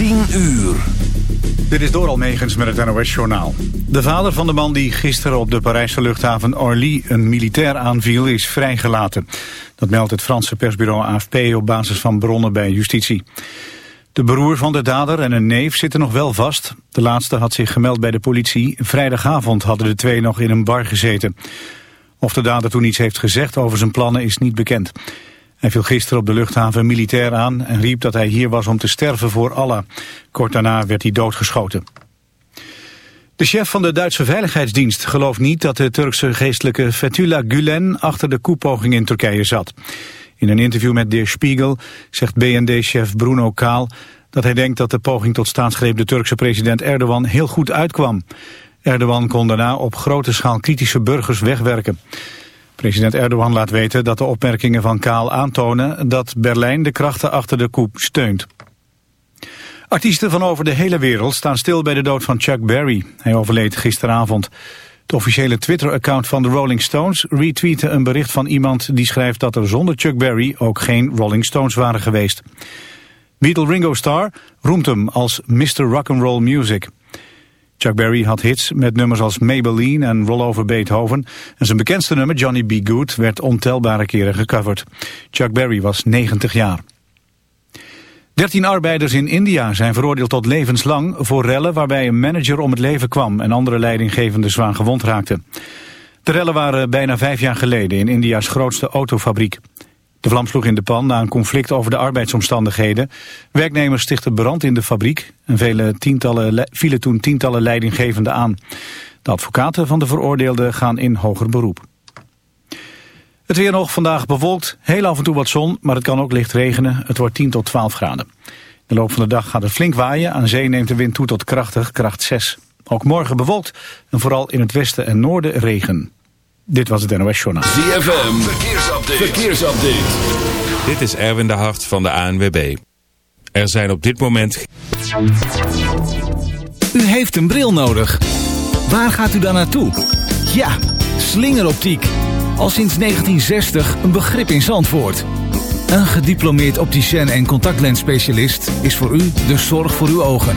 10 uur. Dit is Doral Megens met het NOS-journaal. De vader van de man die gisteren op de Parijse luchthaven Orly een militair aanviel is vrijgelaten. Dat meldt het Franse persbureau AFP op basis van bronnen bij justitie. De broer van de dader en een neef zitten nog wel vast. De laatste had zich gemeld bij de politie. Vrijdagavond hadden de twee nog in een bar gezeten. Of de dader toen iets heeft gezegd over zijn plannen is niet bekend. Hij viel gisteren op de luchthaven militair aan en riep dat hij hier was om te sterven voor Allah. Kort daarna werd hij doodgeschoten. De chef van de Duitse Veiligheidsdienst gelooft niet dat de Turkse geestelijke Fethullah Gulen achter de koepoging in Turkije zat. In een interview met De Spiegel zegt BND-chef Bruno Kaal dat hij denkt dat de poging tot staatsgreep de Turkse president Erdogan heel goed uitkwam. Erdogan kon daarna op grote schaal kritische burgers wegwerken. President Erdogan laat weten dat de opmerkingen van Kaal aantonen dat Berlijn de krachten achter de coup steunt. Artiesten van over de hele wereld staan stil bij de dood van Chuck Berry. Hij overleed gisteravond. Het officiële Twitter-account van de Rolling Stones retweette een bericht van iemand die schrijft dat er zonder Chuck Berry ook geen Rolling Stones waren geweest. Beatle Ringo Starr roemt hem als Mr. Rock'n'Roll Music. Chuck Berry had hits met nummers als Maybelline en Roll Over Beethoven. En zijn bekendste nummer, Johnny B. Good, werd ontelbare keren gecoverd. Chuck Berry was 90 jaar. Dertien arbeiders in India zijn veroordeeld tot levenslang voor rellen waarbij een manager om het leven kwam en andere leidinggevenden zwaar gewond raakten. De rellen waren bijna vijf jaar geleden in India's grootste autofabriek. De vlam sloeg in de pan na een conflict over de arbeidsomstandigheden. Werknemers stichtten brand in de fabriek en vele tientallen, vielen toen tientallen leidinggevenden aan. De advocaten van de veroordeelden gaan in hoger beroep. Het weer nog vandaag bewolkt, heel af en toe wat zon, maar het kan ook licht regenen. Het wordt 10 tot 12 graden. De loop van de dag gaat het flink waaien. Aan zee neemt de wind toe tot krachtig, kracht 6. Ook morgen bewolkt en vooral in het westen en noorden regen. Dit was het NOS Journaal. ZFM, verkeersupdate. verkeersupdate. Dit is Erwin de Hart van de ANWB. Er zijn op dit moment... U heeft een bril nodig. Waar gaat u dan naartoe? Ja, slingeroptiek. Al sinds 1960 een begrip in Zandvoort. Een gediplomeerd opticien en contactlensspecialist is voor u de zorg voor uw ogen.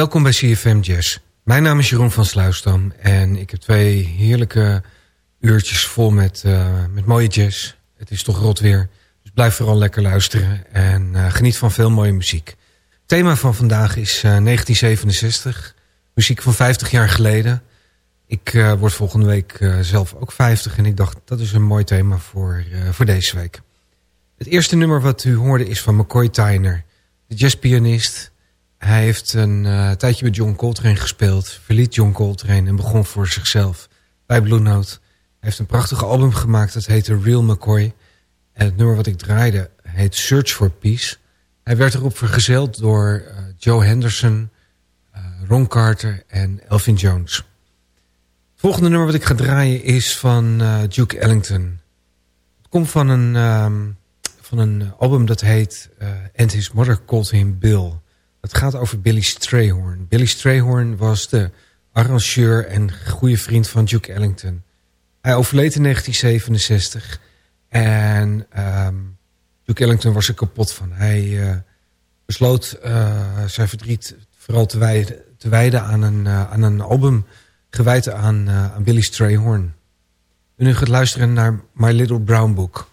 Welkom bij CFM Jazz. Mijn naam is Jeroen van Sluisdam en ik heb twee heerlijke uurtjes vol met, uh, met mooie jazz. Het is toch rot weer, dus blijf vooral lekker luisteren en uh, geniet van veel mooie muziek. Het thema van vandaag is uh, 1967, muziek van 50 jaar geleden. Ik word volgende week zelf ook 50 en ik dacht dat is een mooi thema voor, voor deze week. Het eerste nummer wat u hoorde is van McCoy Tyner, de jazzpianist hij heeft een uh, tijdje met John Coltrane gespeeld. Verliet John Coltrane en begon voor zichzelf bij Blue Note. Hij heeft een prachtig album gemaakt. Dat heette Real McCoy. En het nummer wat ik draaide heet Search for Peace. Hij werd erop vergezeld door uh, Joe Henderson, uh, Ron Carter en Elvin Jones. Het volgende nummer wat ik ga draaien is van Duke Ellington. Het komt van een, um, van een album dat heet And His Mother Called Him Bill... Het gaat over Billy Strayhorn. Billy Strayhorn was de arrangeur en goede vriend van Duke Ellington. Hij overleed in 1967 en um, Duke Ellington was er kapot van. Hij uh, besloot uh, zijn verdriet vooral te wijden, aan, een, uh, aan een album gewijd aan, aan Billy Strayhorn. En u gaat luisteren naar My Little Brown Book.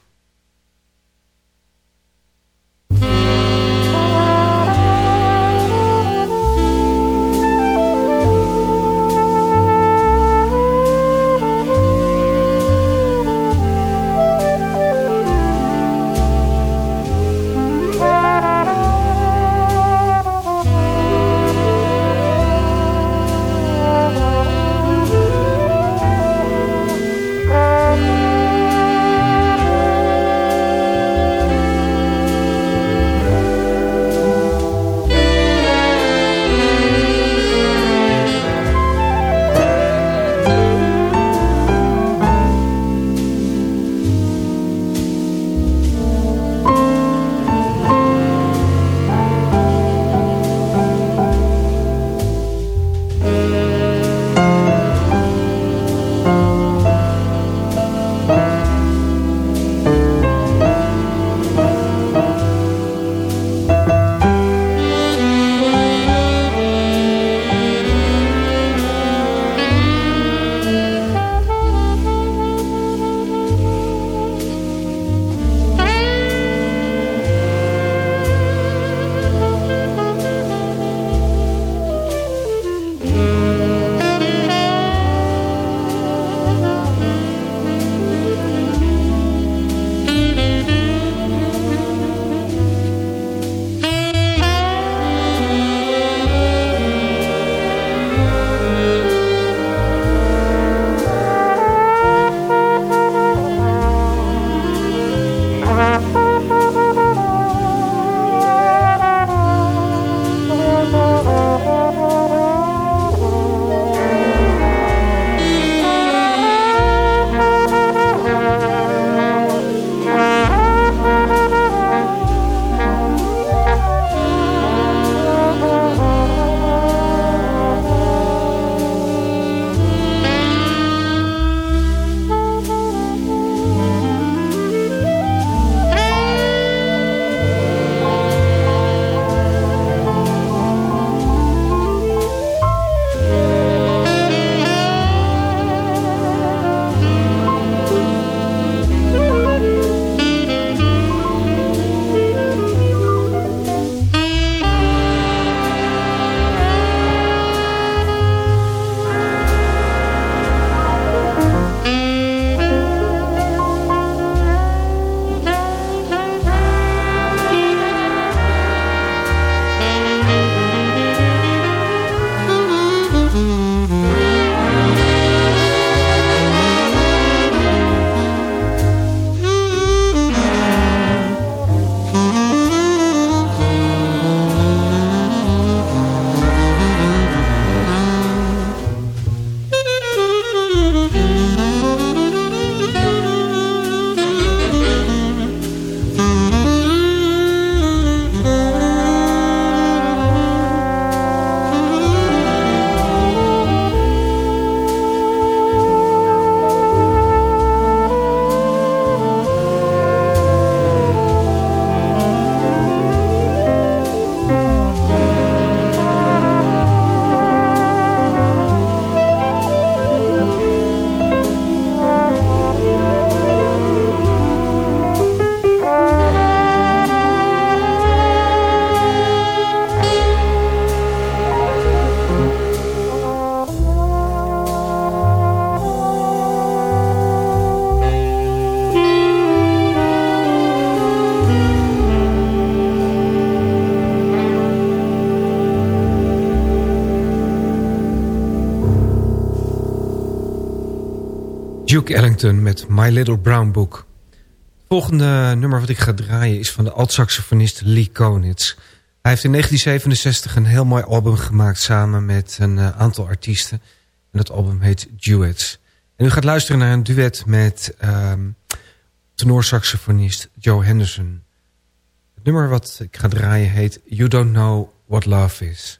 Met My Little Brown Book. Het volgende nummer wat ik ga draaien is van de alt-saxofonist Lee Konitz. Hij heeft in 1967 een heel mooi album gemaakt samen met een uh, aantal artiesten. En dat album heet Duets. En u gaat luisteren naar een duet met um, tenorsaxofonist Joe Henderson. Het nummer wat ik ga draaien heet You Don't Know What Love Is.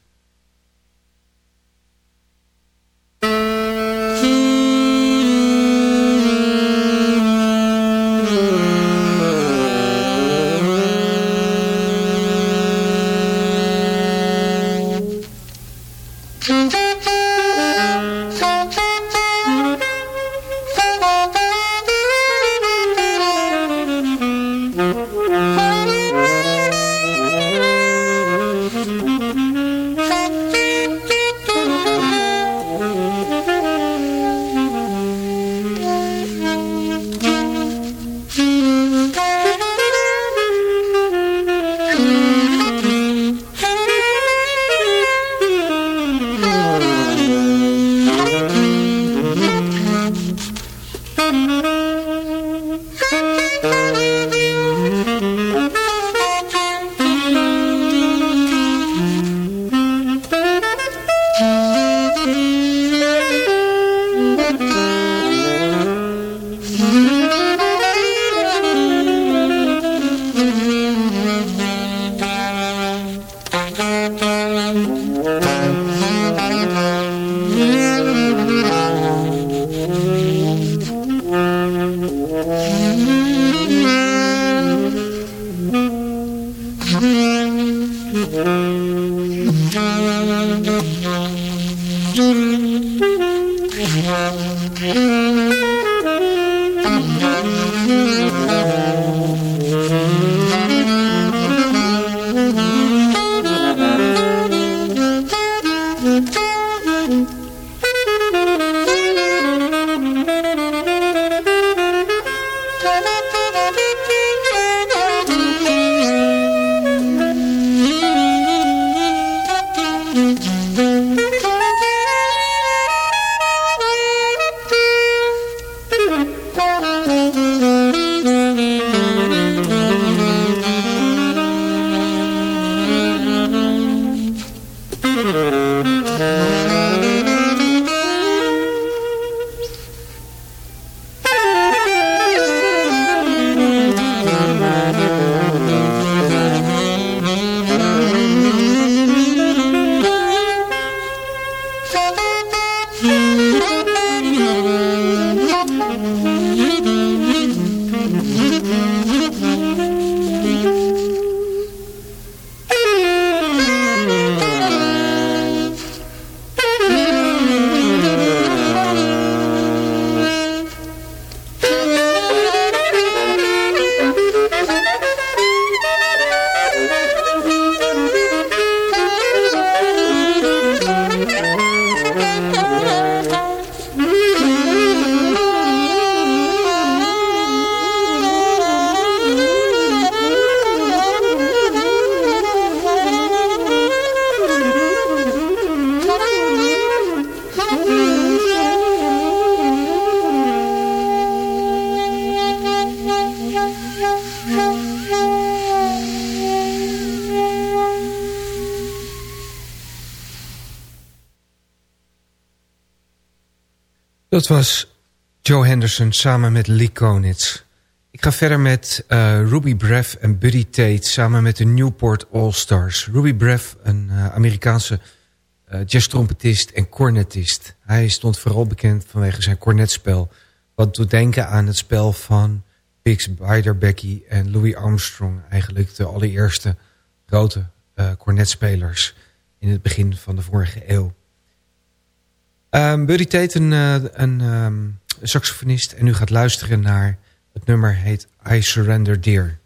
Dat was Joe Henderson samen met Lee Konitz. Ik ga verder met uh, Ruby Breff en Buddy Tate samen met de Newport All Stars. Ruby Breff, een uh, Amerikaanse uh, jazztrompetist en cornetist. Hij stond vooral bekend vanwege zijn cornetspel. Wat doet denken aan het spel van Bix Beiderbecke en Louis Armstrong. Eigenlijk de allereerste grote cornetspelers in het begin van de vorige eeuw. Um, Buddy Tate, een, um, saxofonist. En u gaat luisteren naar het nummer heet I Surrender Dear.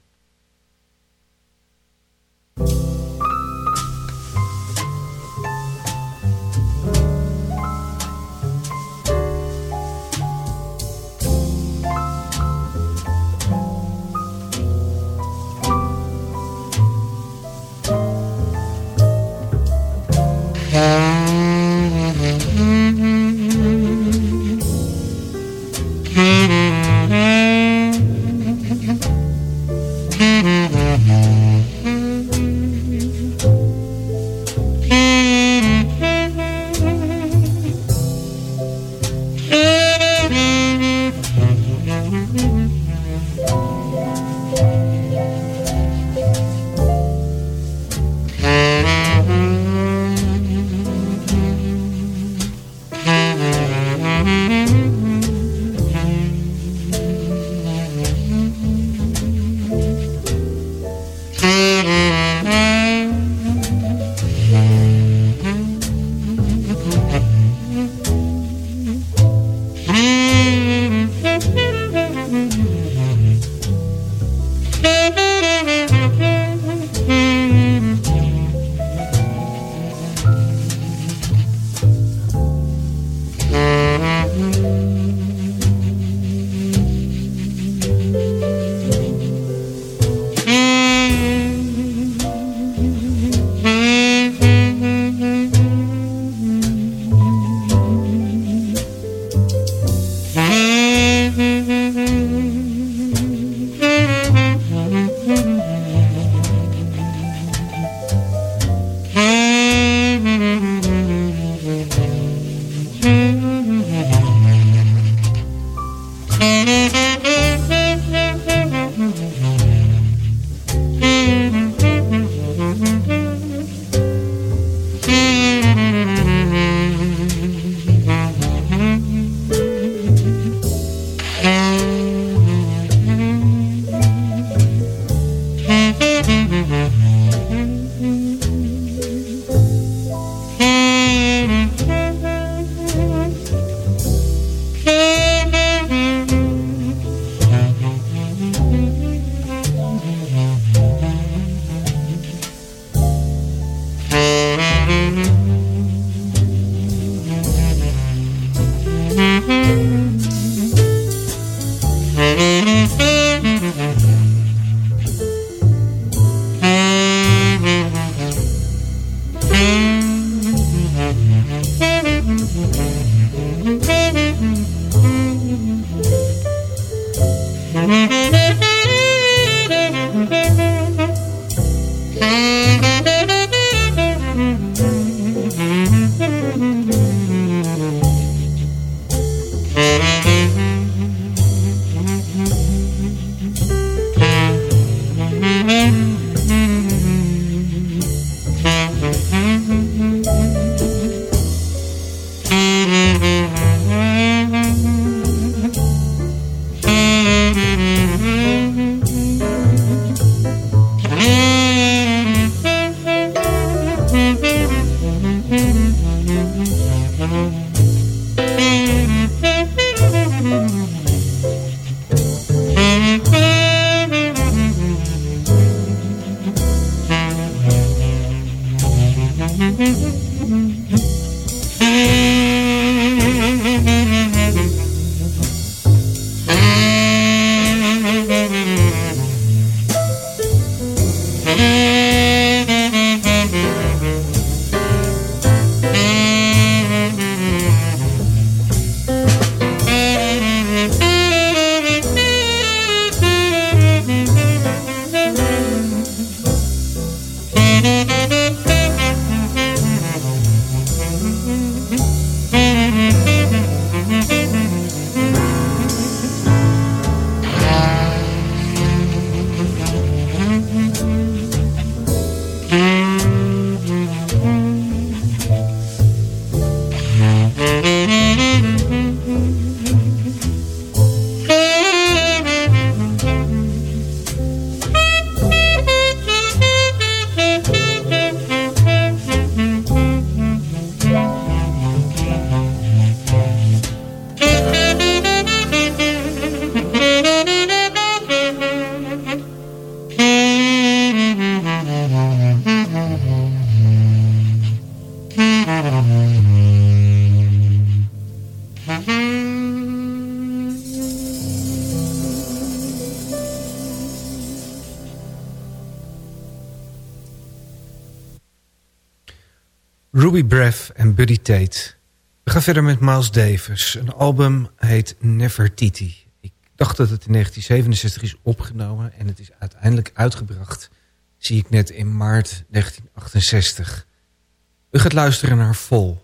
Ruby Mm-hmm. Breath en Buddy Tate. We ga verder met Miles Davis. Een album heet Nefertiti. Ik dacht dat het in 1967 is opgenomen en het is uiteindelijk uitgebracht. Zie ik net in maart 1968. U gaat luisteren naar Vol.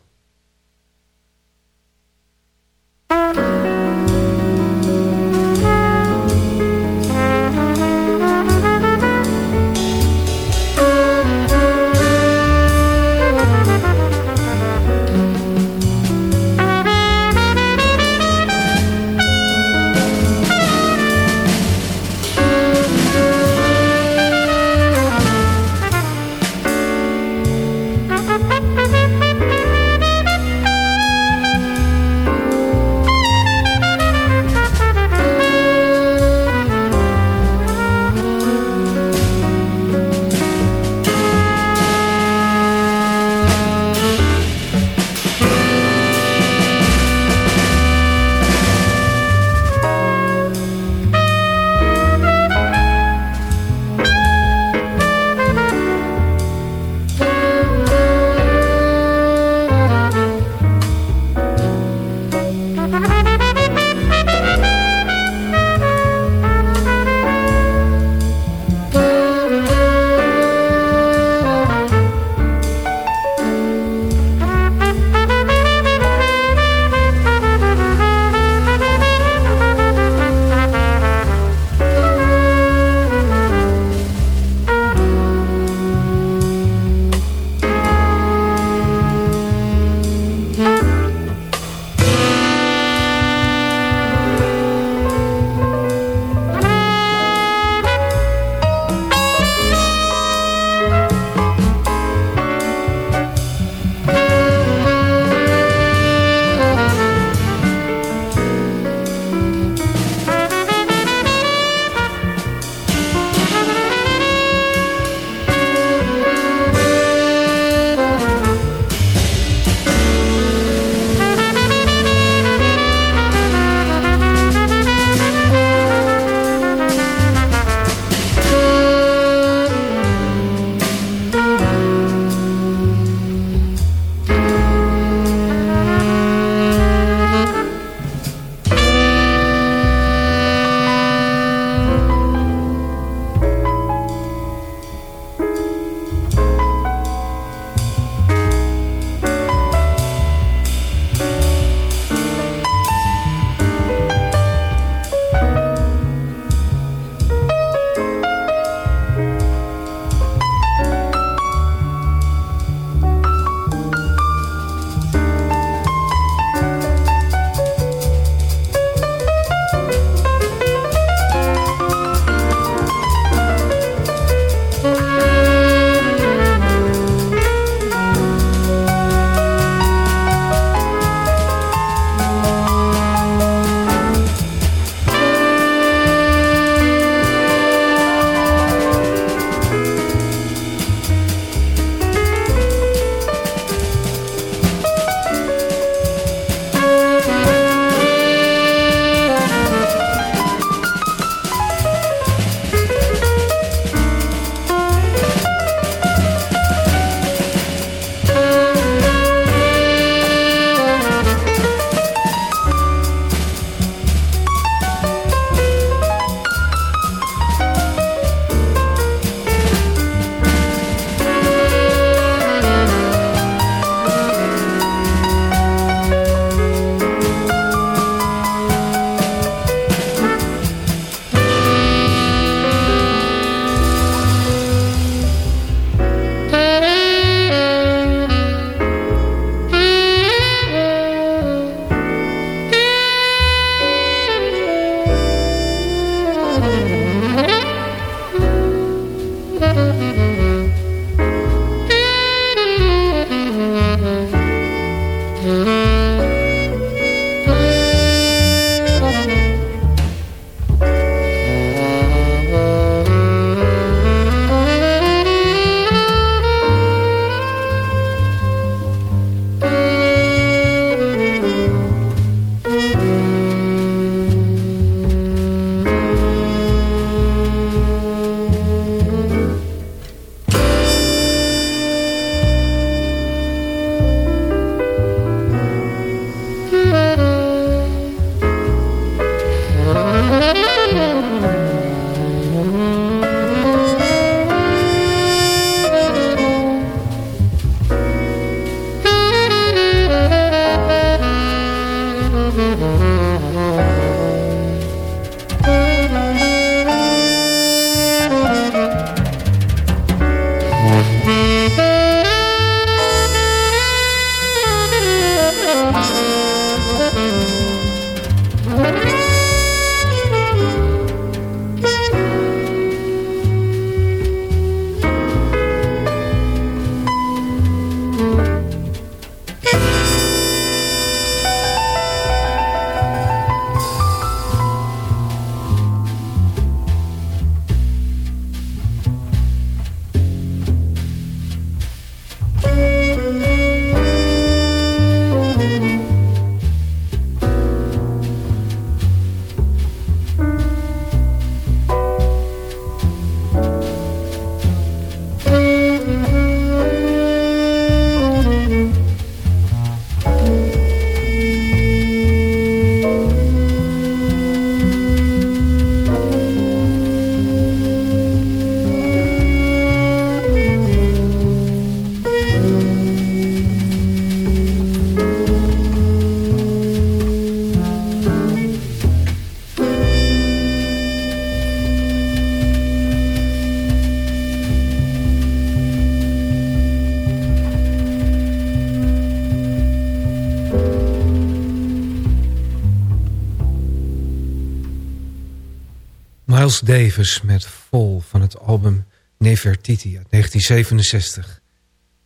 Miles Davis met Vol van het album Nefertiti uit 1967.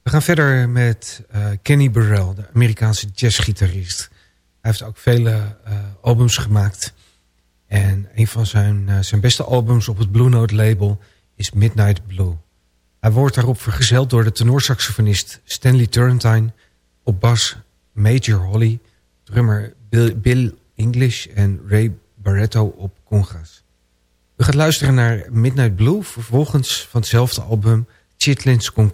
We gaan verder met uh, Kenny Burrell, de Amerikaanse jazzgitarist. Hij heeft ook vele uh, albums gemaakt. En een van zijn, uh, zijn beste albums op het Blue Note label is Midnight Blue. Hij wordt daarop vergezeld door de tenorsaxofonist Stanley Turrentine... op bas Major Holly, drummer Bill, Bill English en Ray Barretto op congas. We gaan luisteren naar Midnight Blue, vervolgens van hetzelfde album Chitlins con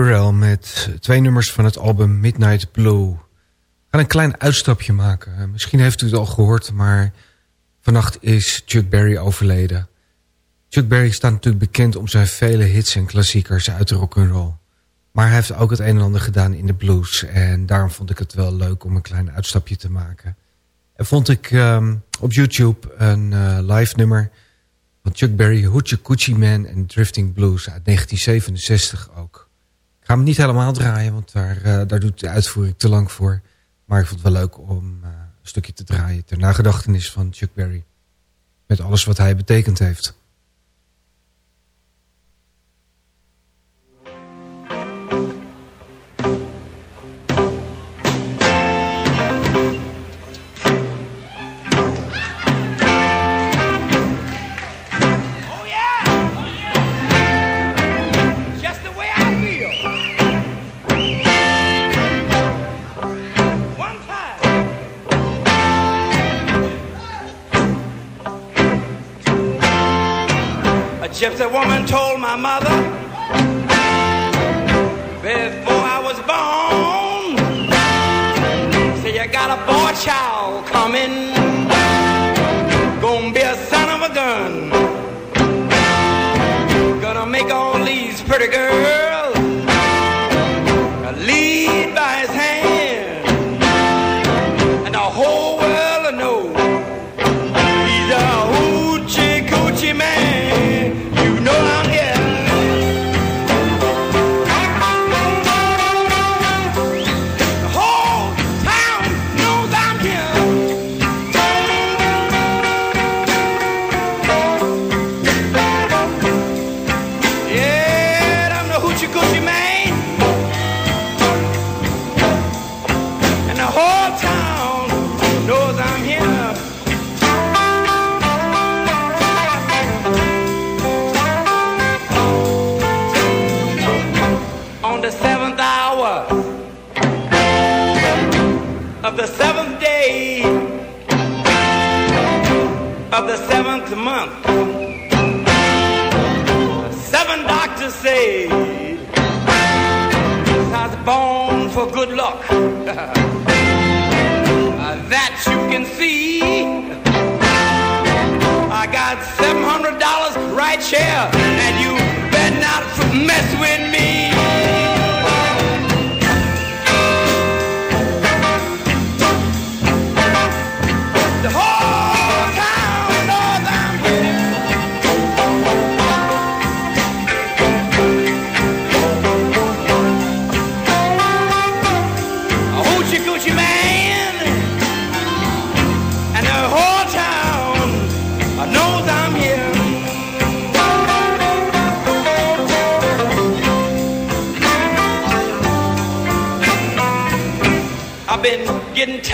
Burrell met twee nummers van het album Midnight Blue. We gaan een klein uitstapje maken. Eh, misschien heeft u het al gehoord, maar vannacht is Chuck Berry overleden. Chuck Berry staat natuurlijk bekend om zijn vele hits en klassiekers uit de rock'n'roll. Maar hij heeft ook het een en ander gedaan in de blues. En daarom vond ik het wel leuk om een klein uitstapje te maken. En vond ik um, op YouTube een uh, live nummer van Chuck Berry... Hoochie Coochie Man en Drifting Blues uit 1967 ook. Ga hem niet helemaal draaien, want daar, uh, daar doet de uitvoering te lang voor. Maar ik vond het wel leuk om uh, een stukje te draaien... ter nagedachtenis van Chuck Berry. Met alles wat hij betekend heeft. Gypsy woman told my mother before I was born. Say you got a boy child coming, day of the seventh month. Seven doctors say I was born for good luck. Uh, that you can see. I got seven hundred dollars right here, and you better not mess with me.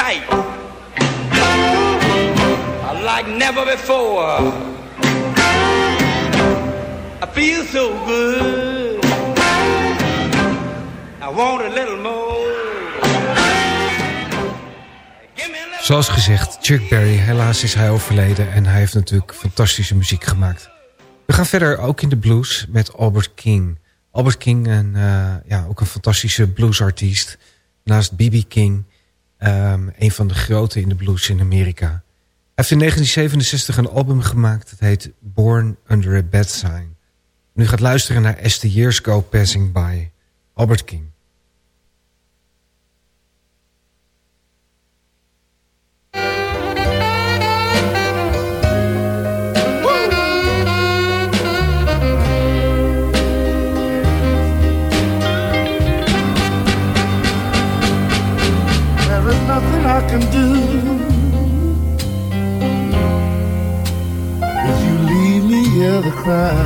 Tight like never before. I feel so good. I want a little more. Zoals gezegd, Chuck Berry, helaas is hij overleden... en hij heeft natuurlijk fantastische muziek gemaakt. We gaan verder ook in de blues met Albert King. Albert King, en, uh, ja, ook een fantastische bluesartiest. Naast B.B. King, um, een van de grote in de blues in Amerika. Hij heeft in 1967 een album gemaakt. Dat heet Born Under a Bad Sign. Nu gaat luisteren naar As Years Go Passing By. Albert King. Can do if you leave me here to cry.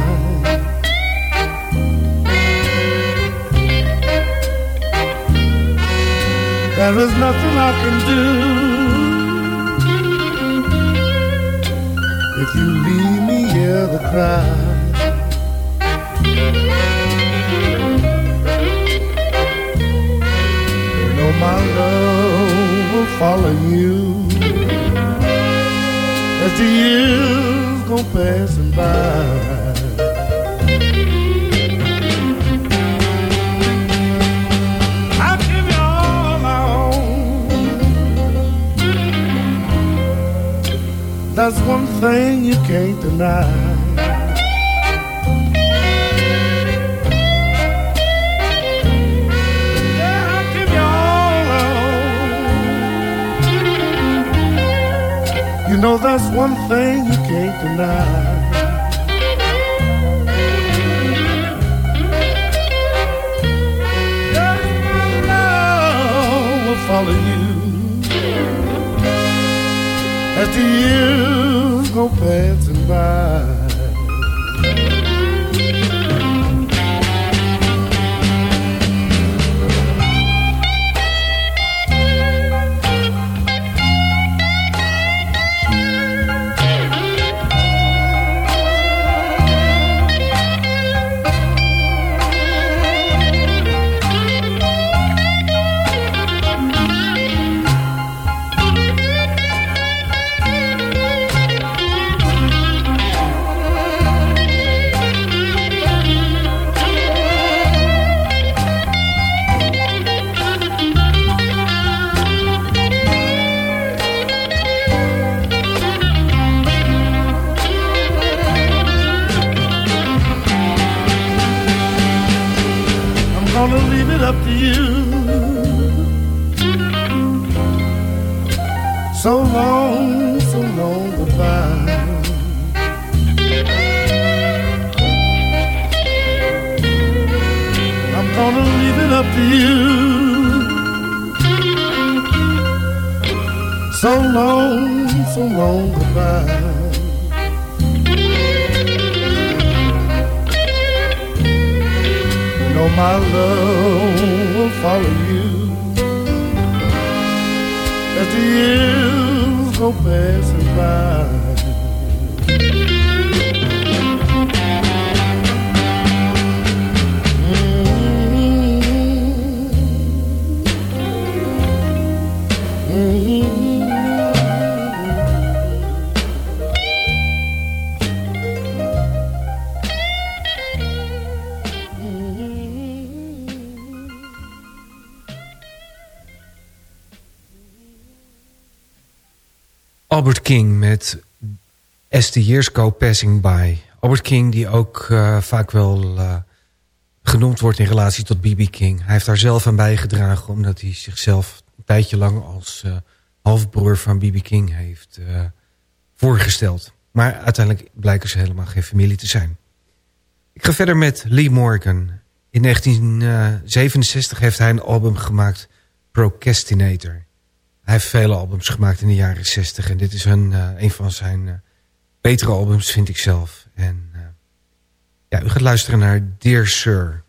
There is nothing I can do if you leave me here to cry. Know my love will follow you as the years go passing by. That's one thing you can't deny. Know that's one thing you can't deny. My love will follow you as the years go passing by. Met As the Years Go Passing By. Albert King die ook eh, vaak wel eh, genoemd wordt in relatie tot B.B. King. Hij heeft daar zelf aan bijgedragen omdat hij zichzelf een tijdje lang als eh, halfbroer van B.B. King heeft voorgesteld. Maar uiteindelijk blijken ze helemaal geen familie te zijn. Ik ga verder met Lee Morgan. In 1967 heeft hij een album gemaakt, Procrastinator. Hij heeft vele albums gemaakt in de jaren 60 en dit is een, eh, een van zijn eh, betere albums, vind ik zelf. En eh, ja, u gaat luisteren naar Dear Sir.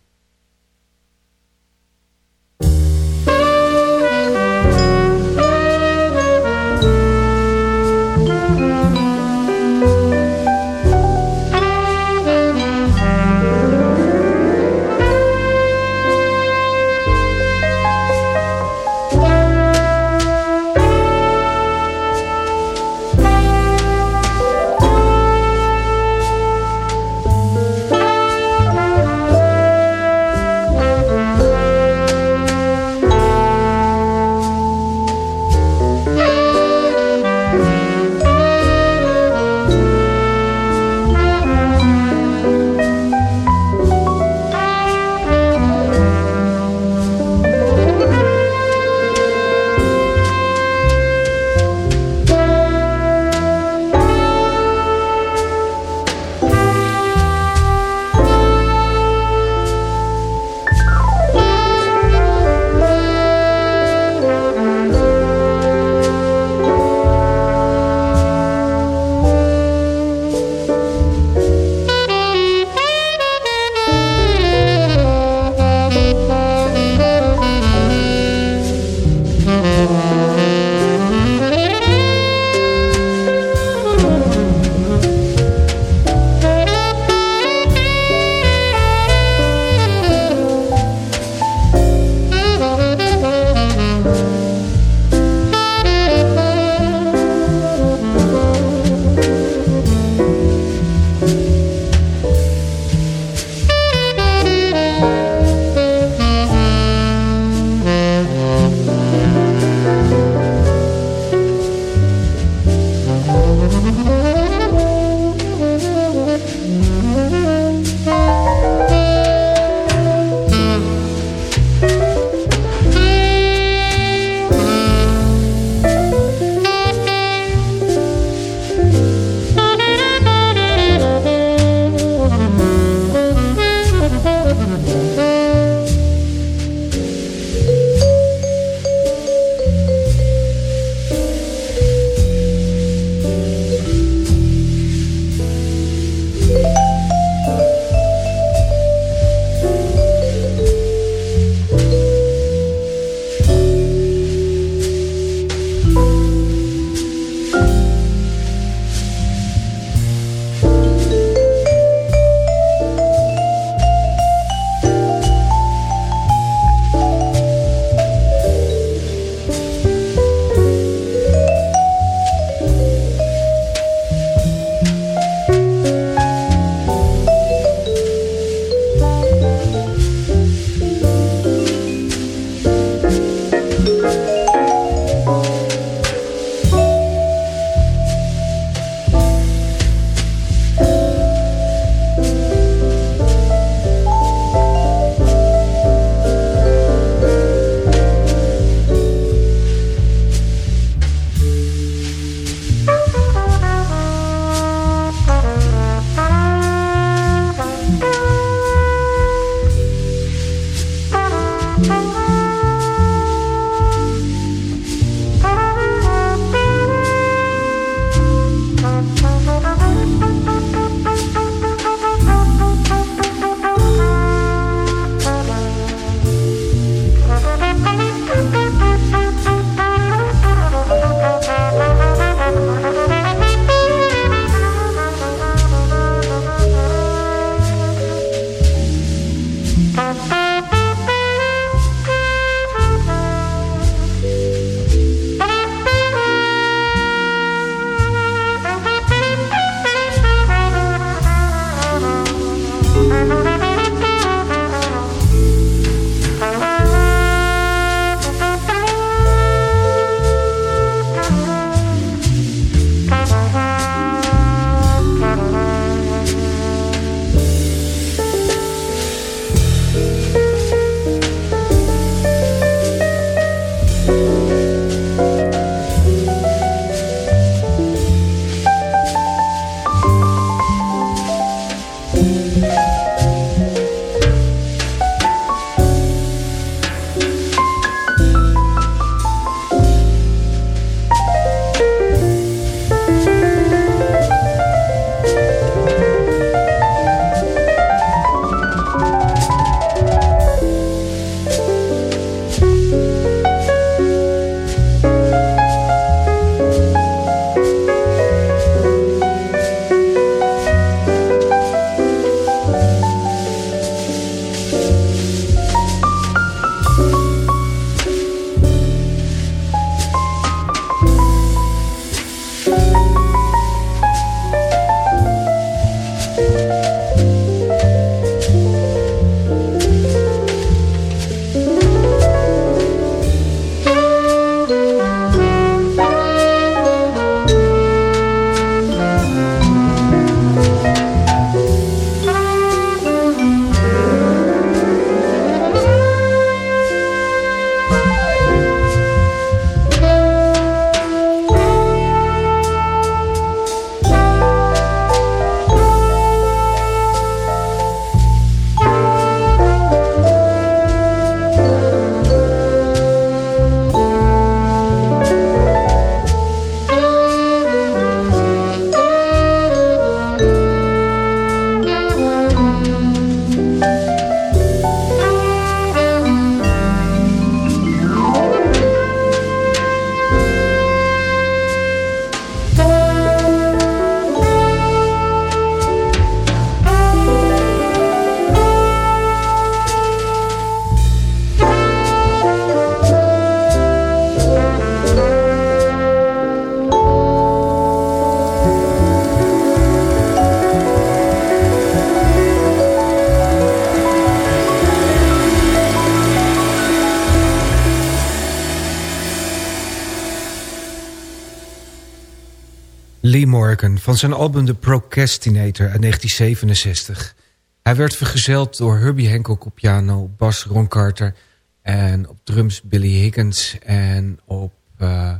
Van zijn album The Procrastinator uit 1967. Hij werd vergezeld door Herbie Hancock op piano, bas Ron Carter... en op drums Billy Higgins en op uh,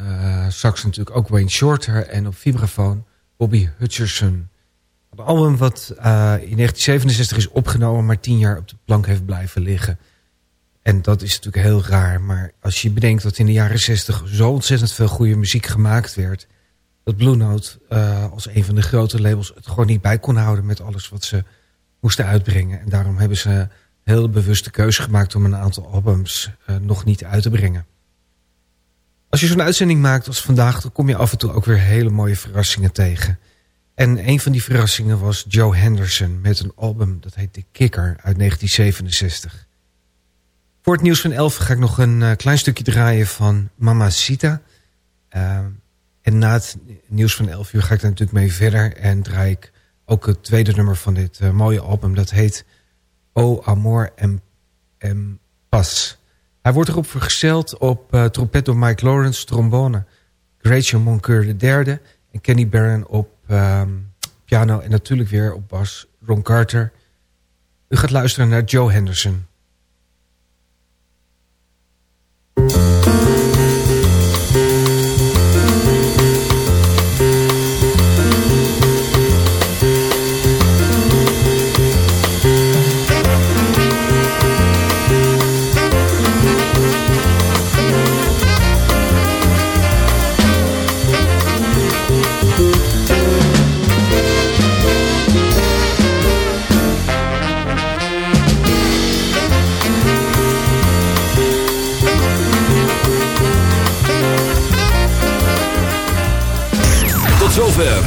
uh, sax natuurlijk ook Wayne Shorter... en op vibrafoon Bobby Hutcherson. Het album wat uh, in 1967 is opgenomen... maar tien jaar op de plank heeft blijven liggen... En dat is natuurlijk heel raar. Maar als je bedenkt dat in de jaren 60 zo ontzettend veel goede muziek gemaakt werd... dat Blue Note uh, als een van de grote labels het gewoon niet bij kon houden... met alles wat ze moesten uitbrengen. En daarom hebben ze heel bewuste keuze gemaakt... om een aantal albums uh, nog niet uit te brengen. Als je zo'n uitzending maakt als vandaag... dan kom je af en toe ook weer hele mooie verrassingen tegen. En een van die verrassingen was Joe Henderson... met een album dat heet The Kicker uit 1967... Voor het nieuws van 11 ga ik nog een uh, klein stukje draaien van Mamacita. Uh, en na het nieuws van 11 uur ga ik daar natuurlijk mee verder. En draai ik ook het tweede nummer van dit uh, mooie album. Dat heet O Amor en, en Pas. Hij wordt erop vergezeld op uh, trompet door Mike Lawrence, trombone. Gretchen Moncur derde En Kenny Barron op um, piano. En natuurlijk weer op bas Ron Carter. U gaat luisteren naar Joe Henderson.